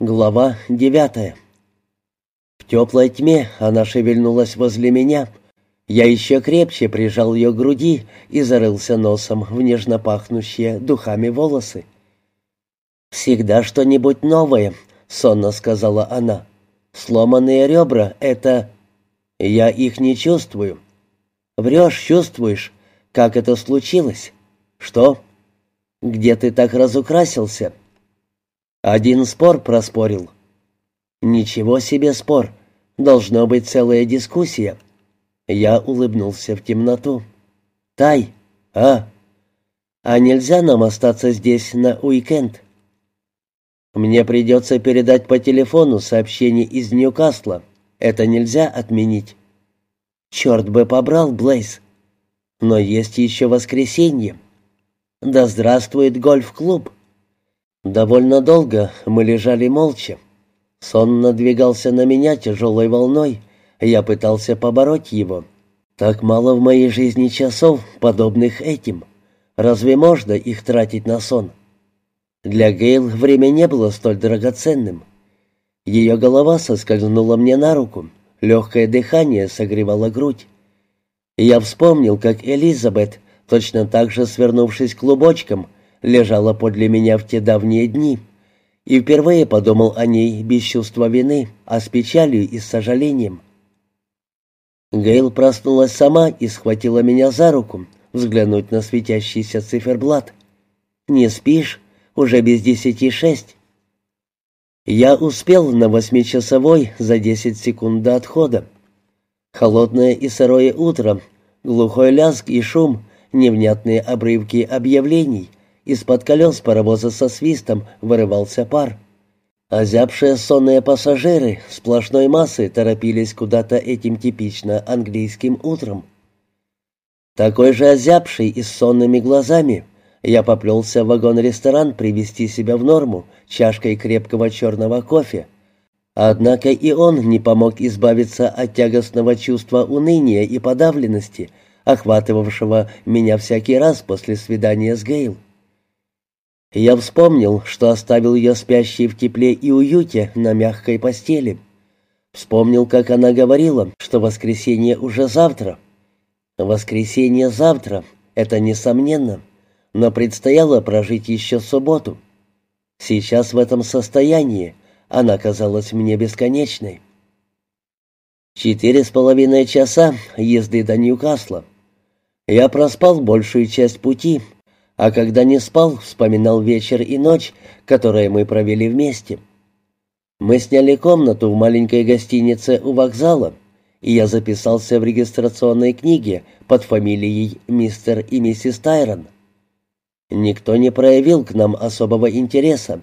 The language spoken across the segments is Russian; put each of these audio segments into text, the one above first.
Глава девятая. В теплой тьме она шевельнулась возле меня. Я еще крепче прижал ее к груди и зарылся носом в нежно пахнущие духами волосы. «Всегда что-нибудь новое», — сонно сказала она. «Сломанные ребра — это...» «Я их не чувствую». «Врешь, чувствуешь. Как это случилось?» «Что?» «Где ты так разукрасился?» Один спор проспорил. Ничего себе спор. Должно быть целая дискуссия. Я улыбнулся в темноту. Тай, а? А нельзя нам остаться здесь на уикенд? Мне придется передать по телефону сообщение из Ньюкасла. Это нельзя отменить. Черт бы побрал, Блейз. Но есть еще воскресенье. Да здравствует гольф-клуб. Довольно долго мы лежали молча. Сон надвигался на меня тяжелой волной. Я пытался побороть его. Так мало в моей жизни часов, подобных этим. Разве можно их тратить на сон? Для Гейл время не было столь драгоценным. Ее голова соскользнула мне на руку. Легкое дыхание согревало грудь. Я вспомнил, как Элизабет, точно так же свернувшись клубочком, лежала подле меня в те давние дни, и впервые подумал о ней без чувства вины, а с печалью и с сожалением. Гейл проснулась сама и схватила меня за руку, взглянуть на светящийся циферблат. «Не спишь? Уже без десяти шесть». Я успел на восьмичасовой за десять секунд до отхода. Холодное и сырое утро, глухой лязг и шум, невнятные обрывки объявлений — из-под колес паровоза со свистом вырывался пар. Озябшие сонные пассажиры сплошной массой торопились куда-то этим типично английским утром. Такой же озябший и с сонными глазами я поплелся в вагон-ресторан привести себя в норму чашкой крепкого черного кофе. Однако и он не помог избавиться от тягостного чувства уныния и подавленности, охватывавшего меня всякий раз после свидания с Гейл. Я вспомнил, что оставил ее спящей в тепле и уюте на мягкой постели. Вспомнил, как она говорила, что воскресенье уже завтра. Воскресенье завтра, это несомненно, но предстояло прожить еще субботу. Сейчас в этом состоянии она казалась мне бесконечной. Четыре с половиной часа езды до Ньюкасла. Я проспал большую часть пути — а когда не спал, вспоминал вечер и ночь, которые мы провели вместе. Мы сняли комнату в маленькой гостинице у вокзала, и я записался в регистрационной книге под фамилией мистер и миссис Тайрон. Никто не проявил к нам особого интереса.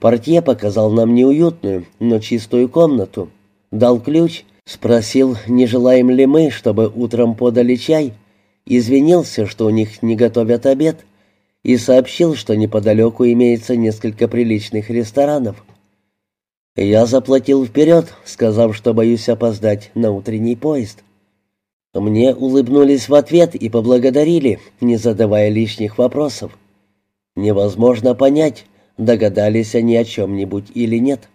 Портье показал нам неуютную, но чистую комнату, дал ключ, спросил, не желаем ли мы, чтобы утром подали чай, извинился, что у них не готовят обед — и сообщил, что неподалеку имеется несколько приличных ресторанов. Я заплатил вперед, сказав, что боюсь опоздать на утренний поезд. Мне улыбнулись в ответ и поблагодарили, не задавая лишних вопросов. Невозможно понять, догадались они о чем-нибудь или нет.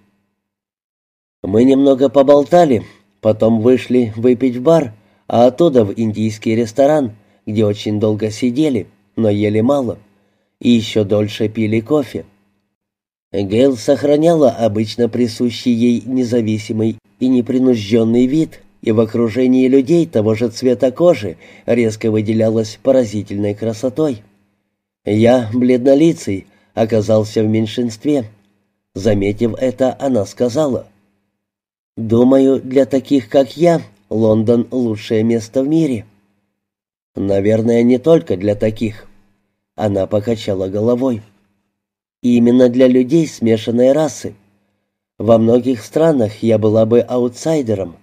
Мы немного поболтали, потом вышли выпить в бар, а оттуда в индийский ресторан, где очень долго сидели, но ели мало и еще дольше пили кофе. Гейл сохраняла обычно присущий ей независимый и непринужденный вид, и в окружении людей того же цвета кожи резко выделялась поразительной красотой. Я, бледнолицый, оказался в меньшинстве. Заметив это, она сказала, «Думаю, для таких, как я, Лондон — лучшее место в мире». «Наверное, не только для таких». Она покачала головой. «Именно для людей смешанной расы. Во многих странах я была бы аутсайдером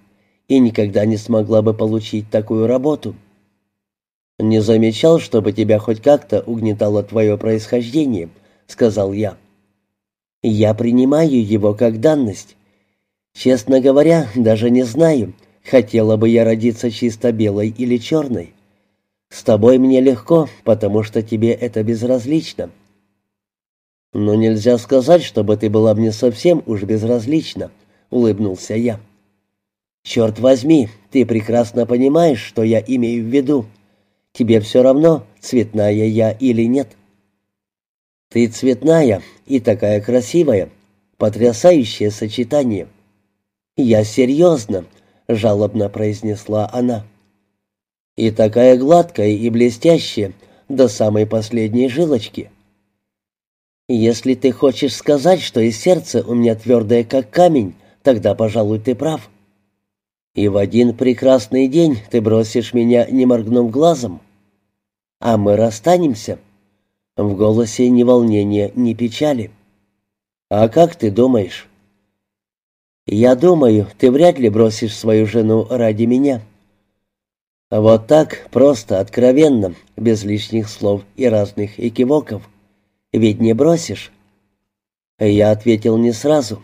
и никогда не смогла бы получить такую работу». «Не замечал, чтобы тебя хоть как-то угнетало твое происхождение», — сказал я. «Я принимаю его как данность. Честно говоря, даже не знаю, хотела бы я родиться чисто белой или черной. С тобой мне легко, потому что тебе это безразлично. «Но нельзя сказать, чтобы ты была мне совсем уж безразлична», — улыбнулся я. «Черт возьми, ты прекрасно понимаешь, что я имею в виду. Тебе все равно, цветная я или нет». «Ты цветная и такая красивая. Потрясающее сочетание». «Я серьезно», — жалобно произнесла она. «И такая гладкая и блестящая до самой последней жилочки». «Если ты хочешь сказать, что и сердце у меня твердое, как камень, тогда, пожалуй, ты прав. И в один прекрасный день ты бросишь меня, не моргнув глазом. А мы расстанемся». В голосе ни волнения, ни печали. «А как ты думаешь?» «Я думаю, ты вряд ли бросишь свою жену ради меня». Вот так, просто, откровенно, без лишних слов и разных экивоков. Ведь не бросишь. Я ответил не сразу.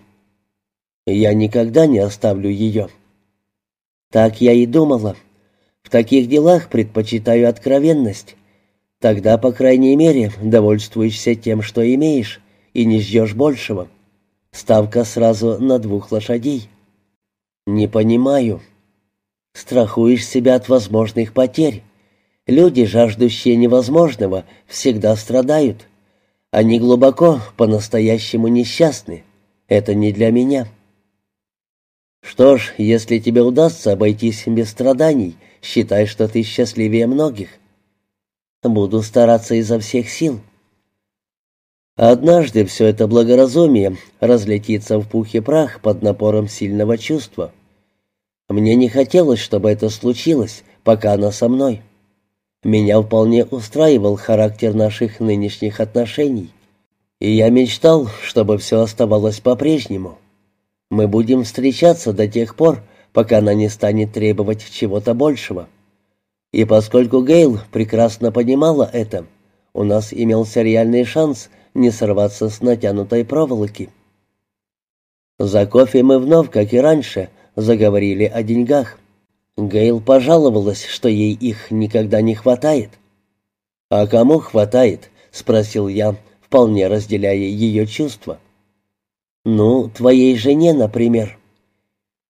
Я никогда не оставлю ее. Так я и думала. В таких делах предпочитаю откровенность. Тогда, по крайней мере, довольствуешься тем, что имеешь, и не ждешь большего. Ставка сразу на двух лошадей. Не понимаю. Страхуешь себя от возможных потерь. Люди, жаждущие невозможного, всегда страдают. Они глубоко, по-настоящему несчастны. Это не для меня. Что ж, если тебе удастся обойтись без страданий, считай, что ты счастливее многих. Буду стараться изо всех сил. Однажды все это благоразумие разлетится в пух и прах под напором сильного чувства. Мне не хотелось, чтобы это случилось, пока она со мной. Меня вполне устраивал характер наших нынешних отношений. И я мечтал, чтобы все оставалось по-прежнему. Мы будем встречаться до тех пор, пока она не станет требовать чего-то большего. И поскольку Гейл прекрасно понимала это, у нас имелся реальный шанс не сорваться с натянутой проволоки. За кофе мы вновь, как и раньше, заговорили о деньгах. Гейл пожаловалась, что ей их никогда не хватает. «А кому хватает?» — спросил я, вполне разделяя ее чувства. «Ну, твоей жене, например».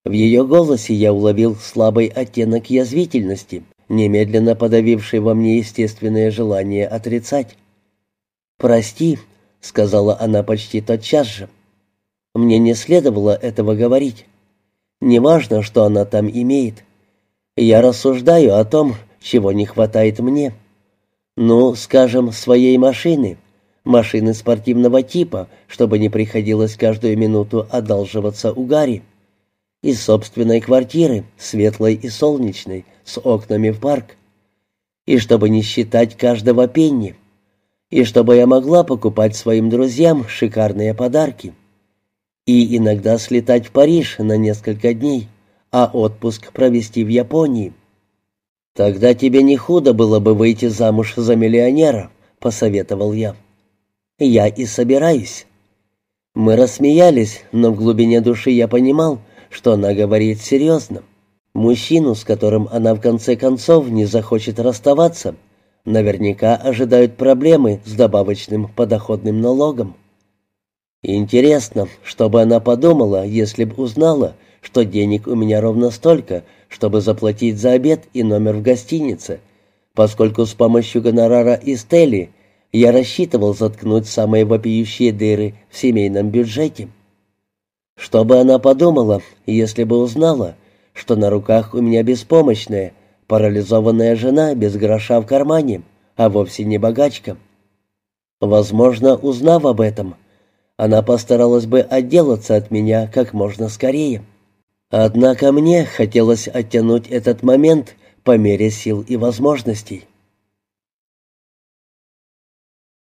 В ее голосе я уловил слабый оттенок язвительности, немедленно подавивший во мне естественное желание отрицать. «Прости», — сказала она почти тотчас же. «Мне не следовало этого говорить. Неважно, что она там имеет. Я рассуждаю о том, чего не хватает мне. Ну, скажем, своей машины, машины спортивного типа, чтобы не приходилось каждую минуту одалживаться у Гарри. Из собственной квартиры, светлой и солнечной, с окнами в парк. И чтобы не считать каждого пенни. И чтобы я могла покупать своим друзьям шикарные подарки. И иногда слетать в Париж на несколько дней, а отпуск провести в Японии. «Тогда тебе не худо было бы выйти замуж за миллионера», — посоветовал я. «Я и собираюсь». Мы рассмеялись, но в глубине души я понимал, что она говорит серьезно. Мужчину, с которым она в конце концов не захочет расставаться, наверняка ожидают проблемы с добавочным подоходным налогом. Интересно, что бы она подумала, если бы узнала, что денег у меня ровно столько, чтобы заплатить за обед и номер в гостинице, поскольку с помощью гонорара из Телли я рассчитывал заткнуть самые вопиющие дыры в семейном бюджете. Что бы она подумала, если бы узнала, что на руках у меня беспомощная, парализованная жена без гроша в кармане, а вовсе не богачка. Возможно, узнав об этом, она постаралась бы отделаться от меня как можно скорее. Однако мне хотелось оттянуть этот момент по мере сил и возможностей.